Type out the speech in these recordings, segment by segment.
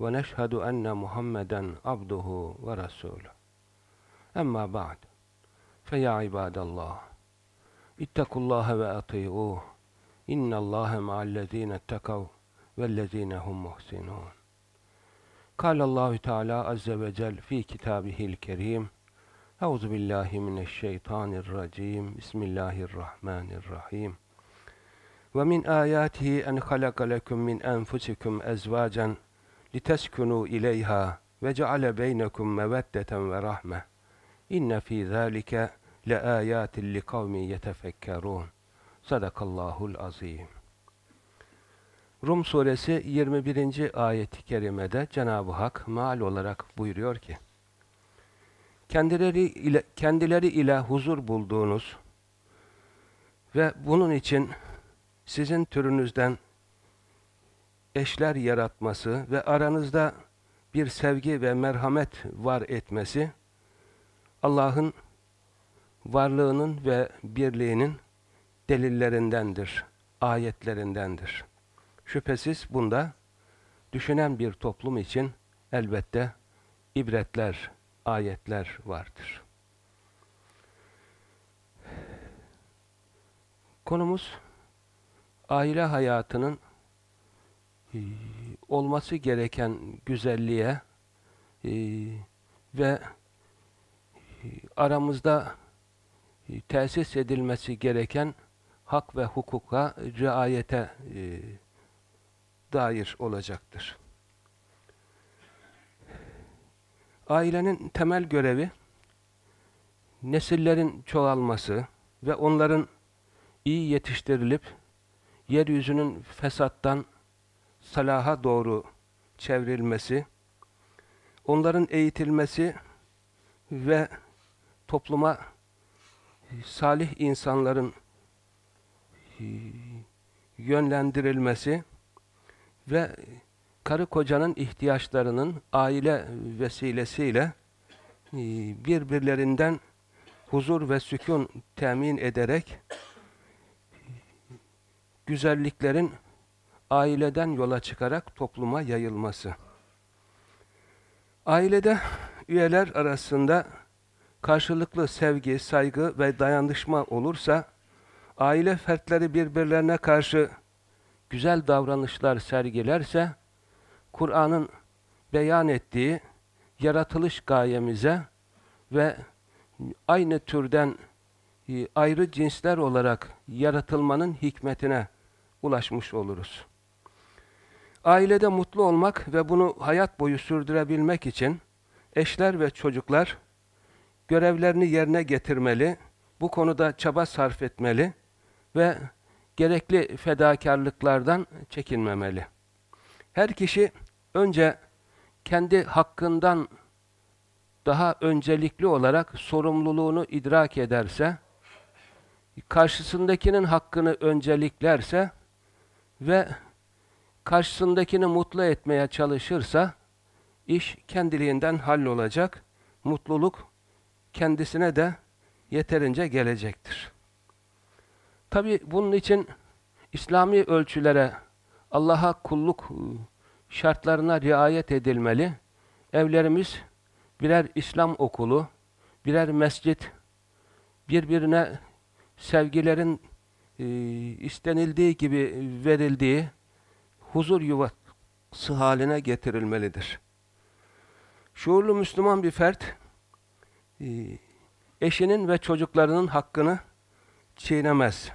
ونشهد أن محمدا عبده ورسوله. أما بعد فيا عباد الله اتقوا الله وأطيعوه. إن الله مع الذين اتقوا والذين هم محسنون. قال الله تعالى عز وجل في كتابه الكريم أعوذ بالله من الشيطان الرجيم بسم الله الرحمن الرحيم. ومن آياته أن خلق لكم من أنفسكم أزواجاً beynekum meveddeten ve rahme. İnne fî zâlike le âyâtin li kavmin yetefekkerûn. Sadakallahul azîm. Rum suresi 21. ayeti kerimede Cenab-ı Hak maal olarak buyuruyor ki kendileri ile, kendileri ile huzur bulduğunuz ve bunun için sizin türünüzden eşler yaratması ve aranızda bir sevgi ve merhamet var etmesi Allah'ın varlığının ve birliğinin delillerindendir, ayetlerindendir. Şüphesiz bunda düşünen bir toplum için elbette ibretler, ayetler vardır. Konumuz aile hayatının e, olması gereken güzelliğe e, ve e, aramızda tesis edilmesi gereken hak ve hukuka riayete dair olacaktır. Ailenin temel görevi nesillerin çoğalması ve onların iyi yetiştirilip yeryüzünün fesattan salaha doğru çevrilmesi, onların eğitilmesi ve topluma salih insanların e, yönlendirilmesi ve karı kocanın ihtiyaçlarının aile vesilesiyle e, birbirlerinden huzur ve sükun temin ederek güzelliklerin aileden yola çıkarak topluma yayılması. Ailede üyeler arasında karşılıklı sevgi, saygı ve dayanışma olursa, aile fertleri birbirlerine karşı güzel davranışlar sergilerse, Kur'an'ın beyan ettiği yaratılış gayemize ve aynı türden e, ayrı cinsler olarak yaratılmanın hikmetine ulaşmış oluruz. Ailede mutlu olmak ve bunu hayat boyu sürdürebilmek için eşler ve çocuklar görevlerini yerine getirmeli, bu konuda çaba sarf etmeli ve gerekli fedakarlıklardan çekinmemeli. Her kişi önce kendi hakkından daha öncelikli olarak sorumluluğunu idrak ederse, karşısındakinin hakkını önceliklerse ve karşısındakini mutlu etmeye çalışırsa, iş kendiliğinden hallolacak, mutluluk kendisine de yeterince gelecektir. Tabi bunun için İslami ölçülere, Allah'a kulluk şartlarına riayet edilmeli. Evlerimiz birer İslam okulu, birer mescit, birbirine sevgilerin e, istenildiği gibi verildiği huzur yuvası haline getirilmelidir. Şuurlu Müslüman bir fert, e, eşinin ve çocuklarının hakkını çiğnemez.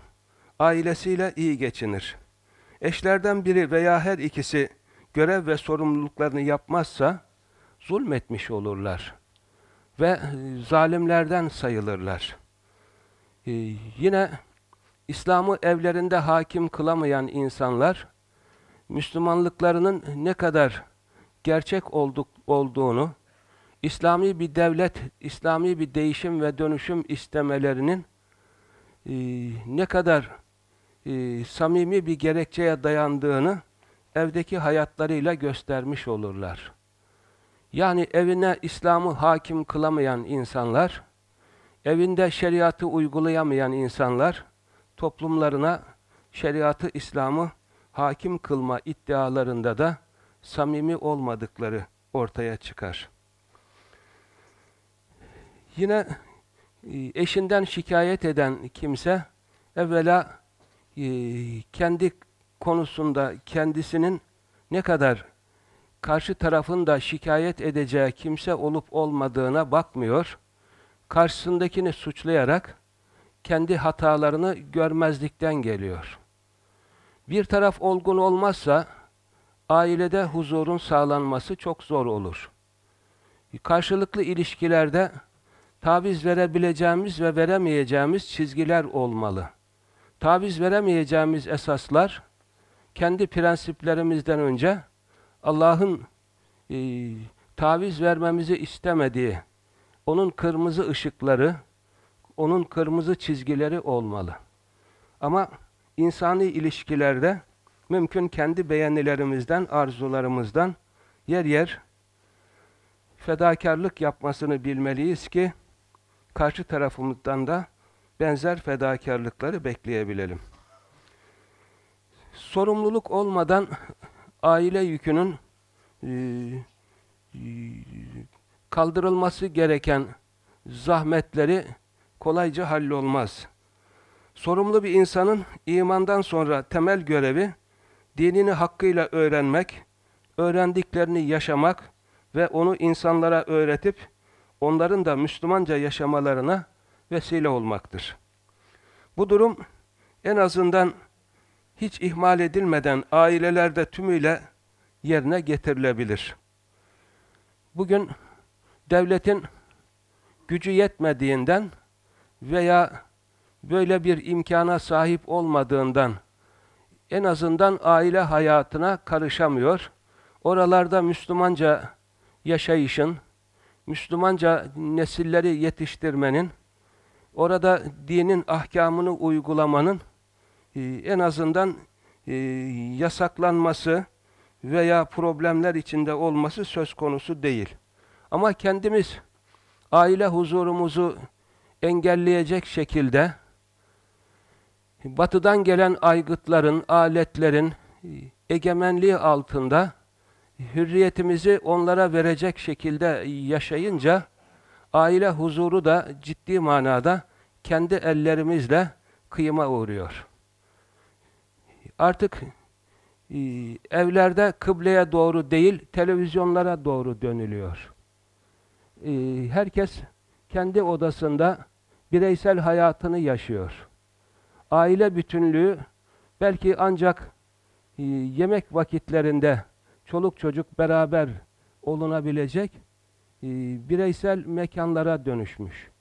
Ailesiyle iyi geçinir. Eşlerden biri veya her ikisi görev ve sorumluluklarını yapmazsa zulmetmiş olurlar ve e, zalimlerden sayılırlar. Ee, yine İslam'ı evlerinde hakim kılamayan insanlar Müslümanlıklarının ne kadar gerçek olduk, olduğunu İslami bir devlet, İslami bir değişim ve dönüşüm istemelerinin e, ne kadar e, samimi bir gerekçeye dayandığını evdeki hayatlarıyla göstermiş olurlar. Yani evine İslam'ı hakim kılamayan insanlar, evinde şeriatı uygulayamayan insanlar, toplumlarına şeriatı İslam'ı hakim kılma iddialarında da samimi olmadıkları ortaya çıkar. Yine e, eşinden şikayet eden kimse evvela e, kendi konusunda kendisinin ne kadar karşı tarafın da şikayet edeceği kimse olup olmadığına bakmıyor. Karşısındakini suçlayarak kendi hatalarını görmezlikten geliyor. Bir taraf olgun olmazsa ailede huzurun sağlanması çok zor olur. Karşılıklı ilişkilerde taviz verebileceğimiz ve veremeyeceğimiz çizgiler olmalı. Taviz veremeyeceğimiz esaslar kendi prensiplerimizden önce Allah'ın e, taviz vermemizi istemediği, onun kırmızı ışıkları, onun kırmızı çizgileri olmalı. Ama insani ilişkilerde mümkün kendi beğenilerimizden, arzularımızdan yer yer fedakarlık yapmasını bilmeliyiz ki karşı tarafımızdan da benzer fedakarlıkları bekleyebilelim. Sorumluluk olmadan aile yükünün e, kaldırılması gereken zahmetleri kolayca hallolmaz. Sorumlu bir insanın imandan sonra temel görevi dinini hakkıyla öğrenmek, öğrendiklerini yaşamak ve onu insanlara öğretip onların da Müslümanca yaşamalarına vesile olmaktır. Bu durum en azından hiç ihmal edilmeden ailelerde tümüyle yerine getirilebilir. Bugün devletin gücü yetmediğinden veya böyle bir imkana sahip olmadığından en azından aile hayatına karışamıyor. Oralarda Müslümanca yaşayışın, Müslümanca nesilleri yetiştirmenin, orada dinin ahkamını uygulamanın e, en azından e, yasaklanması veya problemler içinde olması söz konusu değil. Ama kendimiz aile huzurumuzu engelleyecek şekilde batıdan gelen aygıtların, aletlerin e, egemenliği altında hürriyetimizi onlara verecek şekilde yaşayınca aile huzuru da ciddi manada kendi ellerimizle kıyıma uğruyor. Artık e, evlerde kıbleye doğru değil, televizyonlara doğru dönülüyor. E, herkes kendi odasında bireysel hayatını yaşıyor. Aile bütünlüğü belki ancak e, yemek vakitlerinde çoluk çocuk beraber olunabilecek e, bireysel mekanlara dönüşmüş.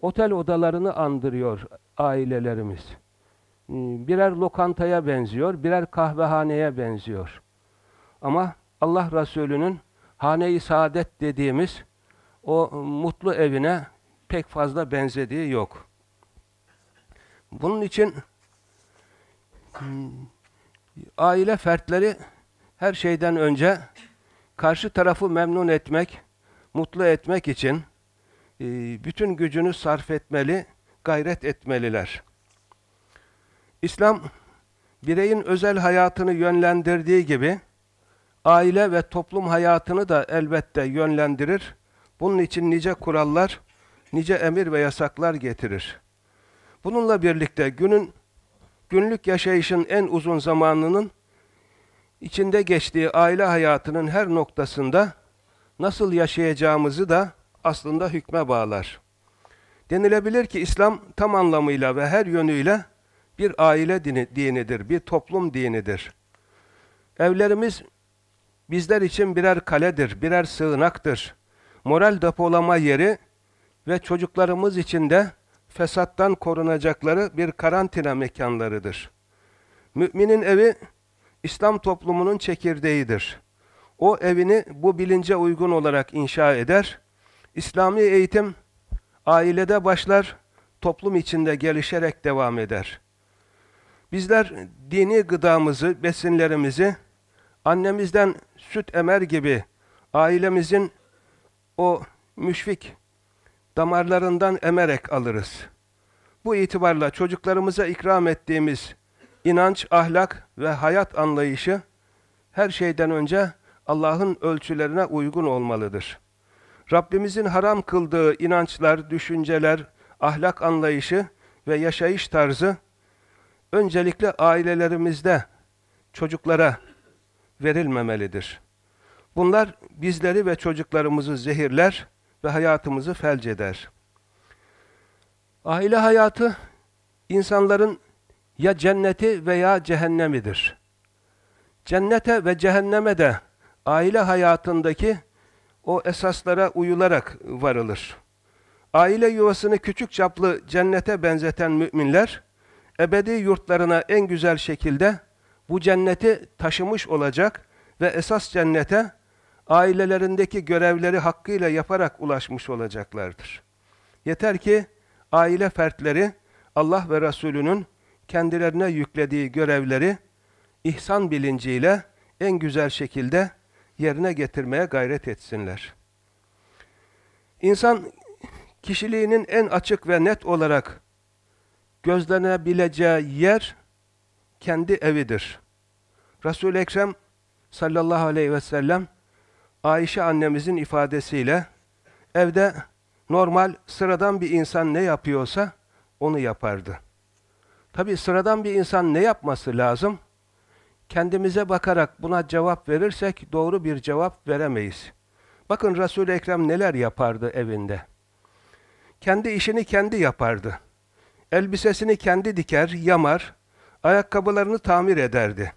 Otel odalarını andırıyor ailelerimiz. E, birer lokantaya benziyor, birer kahvehaneye benziyor. Ama Allah Resulü'nün hane-i saadet dediğimiz o mutlu evine pek fazla benzediği yok. Bunun için aile fertleri her şeyden önce karşı tarafı memnun etmek, mutlu etmek için e, bütün gücünü sarf etmeli, gayret etmeliler. İslam, bireyin özel hayatını yönlendirdiği gibi, aile ve toplum hayatını da elbette yönlendirir. Bunun için nice kurallar, nice emir ve yasaklar getirir. Bununla birlikte günün günlük yaşayışın en uzun zamanının içinde geçtiği aile hayatının her noktasında nasıl yaşayacağımızı da aslında hükme bağlar. Denilebilir ki İslam tam anlamıyla ve her yönüyle bir aile dini, dinidir, bir toplum dinidir. Evlerimiz bizler için birer kaledir, birer sığınaktır. Moral depolama yeri ve çocuklarımız için de fesattan korunacakları bir karantina mekanlarıdır. Müminin evi İslam toplumunun çekirdeğidir. O evini bu bilince uygun olarak inşa eder İslami eğitim ailede başlar, toplum içinde gelişerek devam eder. Bizler dini gıdamızı, besinlerimizi annemizden süt emer gibi ailemizin o müşfik damarlarından emerek alırız. Bu itibarla çocuklarımıza ikram ettiğimiz inanç, ahlak ve hayat anlayışı her şeyden önce Allah'ın ölçülerine uygun olmalıdır. Rabbimizin haram kıldığı inançlar, düşünceler, ahlak anlayışı ve yaşayış tarzı öncelikle ailelerimizde çocuklara verilmemelidir. Bunlar bizleri ve çocuklarımızı zehirler ve hayatımızı felç eder. Aile hayatı insanların ya cenneti veya cehennemidir. Cennete ve cehenneme de aile hayatındaki o esaslara uyularak varılır. Aile yuvasını küçük çaplı cennete benzeten müminler, ebedi yurtlarına en güzel şekilde bu cenneti taşımış olacak ve esas cennete ailelerindeki görevleri hakkıyla yaparak ulaşmış olacaklardır. Yeter ki aile fertleri Allah ve Resulünün kendilerine yüklediği görevleri ihsan bilinciyle en güzel şekilde yerine getirmeye gayret etsinler. İnsan kişiliğinin en açık ve net olarak gözlenebileceği yer kendi evidir. Resul-i Ekrem sallallahu aleyhi ve sellem Ayşe annemizin ifadesiyle evde normal sıradan bir insan ne yapıyorsa onu yapardı. Tabi sıradan bir insan ne yapması lazım? Kendimize bakarak buna cevap verirsek doğru bir cevap veremeyiz. Bakın Resul-i Ekrem neler yapardı evinde. Kendi işini kendi yapardı. Elbisesini kendi diker, yamar, ayakkabılarını tamir ederdi.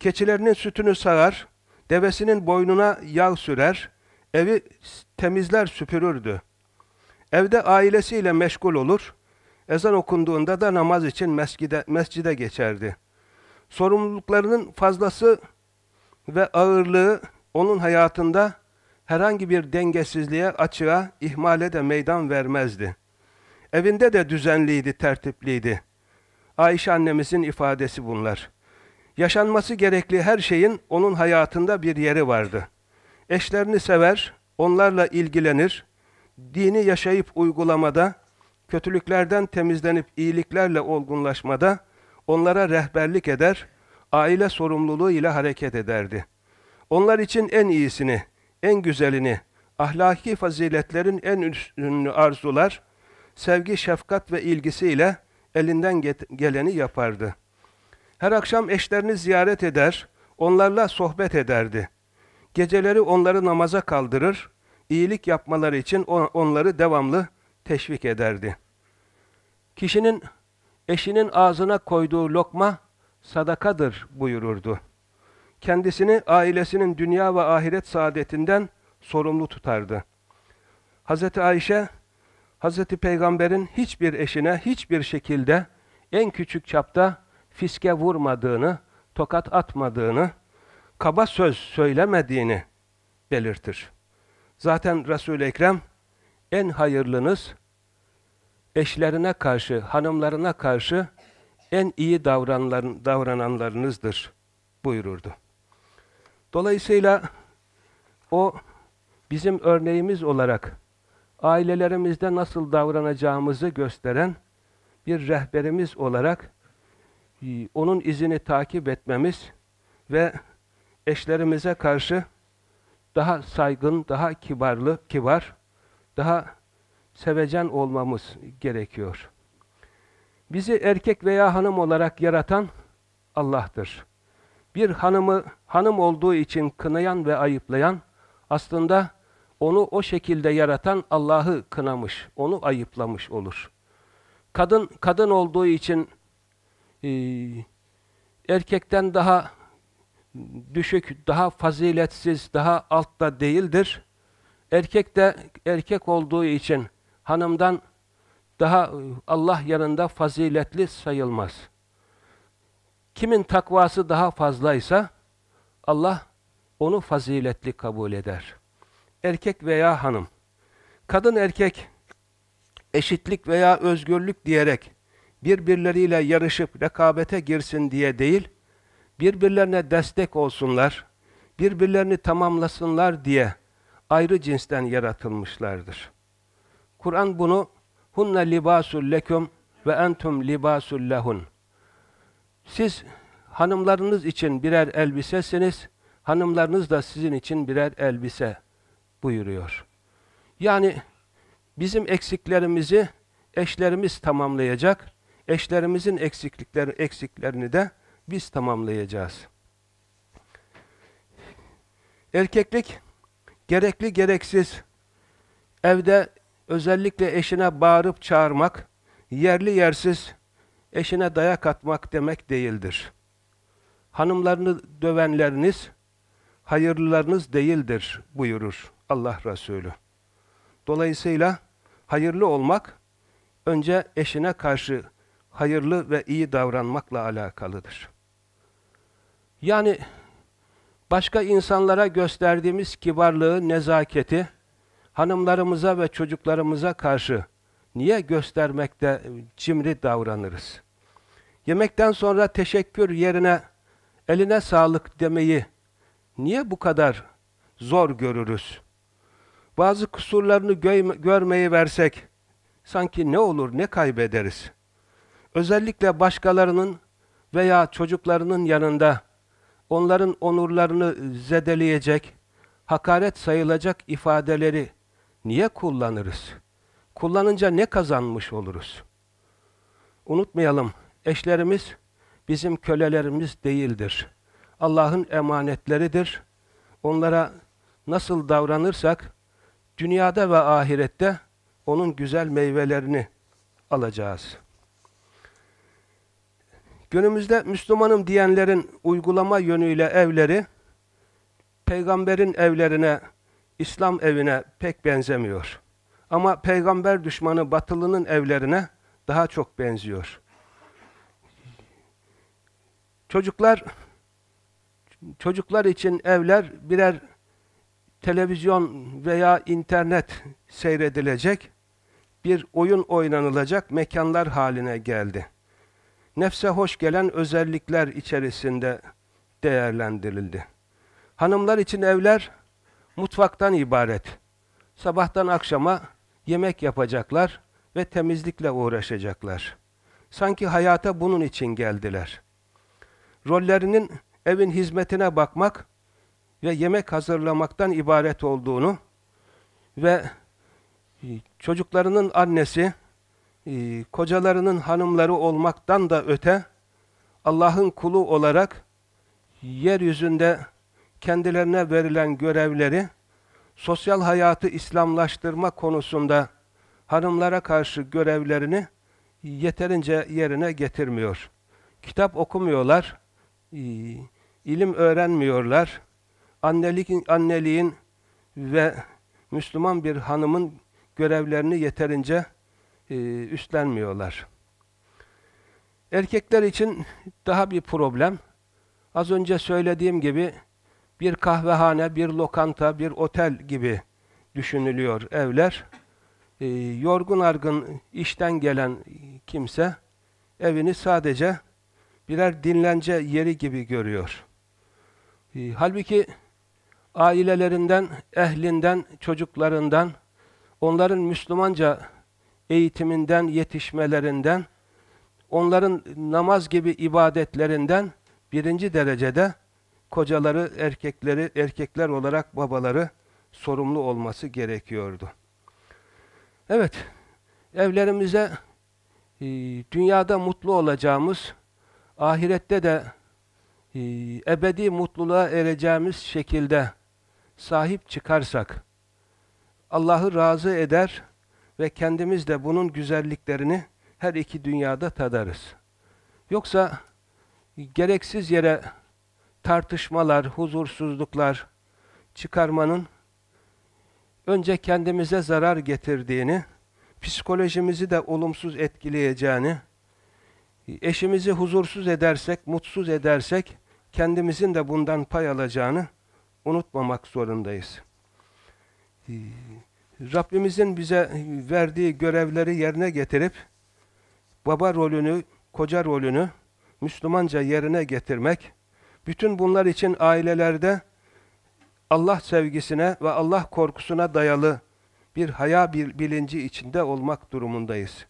Keçilerinin sütünü sağar, devesinin boynuna yağ sürer, evi temizler süpürürdü. Evde ailesiyle meşgul olur, ezan okunduğunda da namaz için mescide, mescide geçerdi. Sorumluluklarının fazlası ve ağırlığı onun hayatında herhangi bir dengesizliğe, açığa, ihmale de meydan vermezdi. Evinde de düzenliydi, tertipliydi. Ayşe annemizin ifadesi bunlar. Yaşanması gerekli her şeyin onun hayatında bir yeri vardı. Eşlerini sever, onlarla ilgilenir, dini yaşayıp uygulamada, kötülüklerden temizlenip iyiliklerle olgunlaşmada, onlara rehberlik eder, aile sorumluluğu ile hareket ederdi. Onlar için en iyisini, en güzelini, ahlaki faziletlerin en üstünlüğünü arzular, sevgi, şefkat ve ilgisiyle elinden geleni yapardı. Her akşam eşlerini ziyaret eder, onlarla sohbet ederdi. Geceleri onları namaza kaldırır, iyilik yapmaları için onları devamlı teşvik ederdi. Kişinin eşinin ağzına koyduğu lokma sadakadır buyururdu. Kendisini ailesinin dünya ve ahiret saadetinden sorumlu tutardı. Hz. Ayşe, Hz. Peygamber'in hiçbir eşine hiçbir şekilde en küçük çapta fiske vurmadığını, tokat atmadığını, kaba söz söylemediğini belirtir. Zaten Resul-i Ekrem en hayırlınız eşlerine karşı, hanımlarına karşı en iyi davrananlarınızdır buyururdu. Dolayısıyla o bizim örneğimiz olarak ailelerimizde nasıl davranacağımızı gösteren bir rehberimiz olarak onun izini takip etmemiz ve eşlerimize karşı daha saygın, daha kibarlı, kibar, daha sevecen olmamız gerekiyor. Bizi erkek veya hanım olarak yaratan Allah'tır. Bir hanımı hanım olduğu için kınayan ve ayıplayan aslında onu o şekilde yaratan Allah'ı kınamış, onu ayıplamış olur. Kadın kadın olduğu için e, erkekten daha düşük, daha faziletsiz, daha altta değildir. Erkek de erkek olduğu için hanımdan daha Allah yanında faziletli sayılmaz. Kimin takvası daha fazlaysa Allah onu faziletli kabul eder. Erkek veya hanım. kadın erkek eşitlik veya özgürlük diyerek birbirleriyle yarışıp rekabete girsin diye değil, birbirlerine destek olsunlar, birbirlerini tamamlasınlar diye ayrı cinsten yaratılmışlardır. Kur'an bunu hunne libasul lekum ve entum libasul lehun. Siz hanımlarınız için birer elbisesiniz, hanımlarınız da sizin için birer elbise buyuruyor. Yani bizim eksiklerimizi eşlerimiz tamamlayacak, eşlerimizin eksiklikleri eksiklerini de biz tamamlayacağız. Erkeklik gerekli gereksiz evde özellikle eşine bağırıp çağırmak, yerli yersiz eşine dayak atmak demek değildir. Hanımlarını dövenleriniz hayırlılarınız değildir buyurur Allah Resulü. Dolayısıyla hayırlı olmak önce eşine karşı hayırlı ve iyi davranmakla alakalıdır. Yani başka insanlara gösterdiğimiz kibarlığı, nezaketi hanımlarımıza ve çocuklarımıza karşı niye göstermekte cimri davranırız? Yemekten sonra teşekkür yerine eline sağlık demeyi niye bu kadar zor görürüz? Bazı kusurlarını görmeyi versek sanki ne olur ne kaybederiz? Özellikle başkalarının veya çocuklarının yanında onların onurlarını zedeleyecek, hakaret sayılacak ifadeleri niye kullanırız? Kullanınca ne kazanmış oluruz? Unutmayalım, eşlerimiz bizim kölelerimiz değildir. Allah'ın emanetleridir. Onlara nasıl davranırsak, dünyada ve ahirette onun güzel meyvelerini alacağız. Günümüzde Müslümanım diyenlerin uygulama yönüyle evleri, peygamberin evlerine, İslam evine pek benzemiyor. Ama peygamber düşmanı batılının evlerine daha çok benziyor. Çocuklar çocuklar için evler birer televizyon veya internet seyredilecek, bir oyun oynanılacak mekanlar haline geldi. Nefse hoş gelen özellikler içerisinde değerlendirildi. Hanımlar için evler mutfaktan ibaret. Sabahtan akşama yemek yapacaklar ve temizlikle uğraşacaklar. Sanki hayata bunun için geldiler. Rollerinin evin hizmetine bakmak ve yemek hazırlamaktan ibaret olduğunu ve çocuklarının annesi, e, kocalarının hanımları olmaktan da öte Allah'ın kulu olarak yeryüzünde kendilerine verilen görevleri sosyal hayatı İslamlaştırma konusunda hanımlara karşı görevlerini yeterince yerine getirmiyor. Kitap okumuyorlar, e, ilim öğrenmiyorlar, anneliğin, anneliğin ve Müslüman bir hanımın görevlerini yeterince e, üstlenmiyorlar. Erkekler için daha bir problem. Az önce söylediğim gibi bir kahvehane, bir lokanta, bir otel gibi düşünülüyor evler. E, yorgun argın işten gelen kimse evini sadece birer dinlence yeri gibi görüyor. E, halbuki ailelerinden, ehlinden, çocuklarından, onların Müslümanca eğitiminden, yetişmelerinden, onların namaz gibi ibadetlerinden birinci derecede kocaları, erkekleri, erkekler olarak babaları sorumlu olması gerekiyordu. Evet, evlerimize e, dünyada mutlu olacağımız, ahirette de e, ebedi mutluluğa ereceğimiz şekilde sahip çıkarsak, Allah'ı razı eder ve kendimiz de bunun güzelliklerini her iki dünyada tadarız. Yoksa gereksiz yere tartışmalar, huzursuzluklar çıkarmanın önce kendimize zarar getirdiğini, psikolojimizi de olumsuz etkileyeceğini, eşimizi huzursuz edersek, mutsuz edersek, kendimizin de bundan pay alacağını unutmamak zorundayız. Rabbimizin bize verdiği görevleri yerine getirip baba rolünü, koca rolünü Müslümanca yerine getirmek, bütün bunlar için ailelerde Allah sevgisine ve Allah korkusuna dayalı bir haya bir bilinci içinde olmak durumundayız.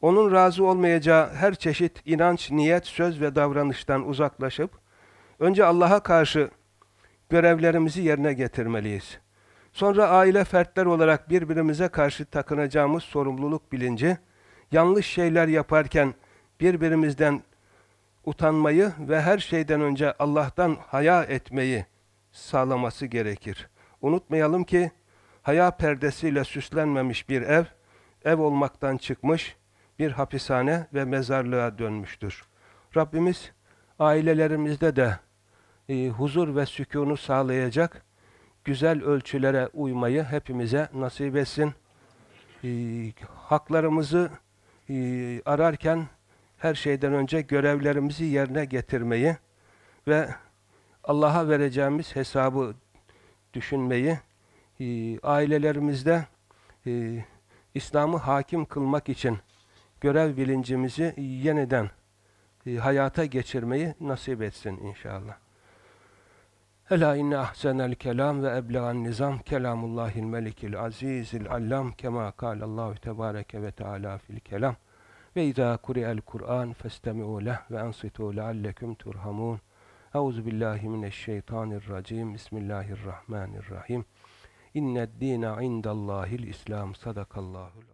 Onun razı olmayacağı her çeşit inanç, niyet, söz ve davranıştan uzaklaşıp önce Allah'a karşı görevlerimizi yerine getirmeliyiz. Sonra aile fertler olarak birbirimize karşı takınacağımız sorumluluk bilinci, yanlış şeyler yaparken birbirimizden utanmayı ve her şeyden önce Allah'tan haya etmeyi sağlaması gerekir. Unutmayalım ki haya perdesiyle süslenmemiş bir ev, ev olmaktan çıkmış bir hapishane ve mezarlığa dönmüştür. Rabbimiz ailelerimizde de e, huzur ve sükûnu sağlayacak güzel ölçülere uymayı hepimize nasip etsin. E, haklarımızı e, ararken her şeyden önce görevlerimizi yerine getirmeyi ve Allah'a vereceğimiz hesabı düşünmeyi, e, ailelerimizde İslam'ı hakim kılmak için görev bilincimizi yeniden hayata geçirmeyi nasip etsin inşallah. Ela inne ahsenel kelam ve eblegan nizam kelamullahil melikil azizil allam kema kâlallahu tebâreke ve teâlâ fil kelam. Ve izâ kuri'el Kur'an festemi'û leh ve ansitû lealleküm turhamun Euzu billahi mineşşeytanirracim Bismillahirrahmanirrahim. İnned dîne indallâhil İslam. Sadakallâhul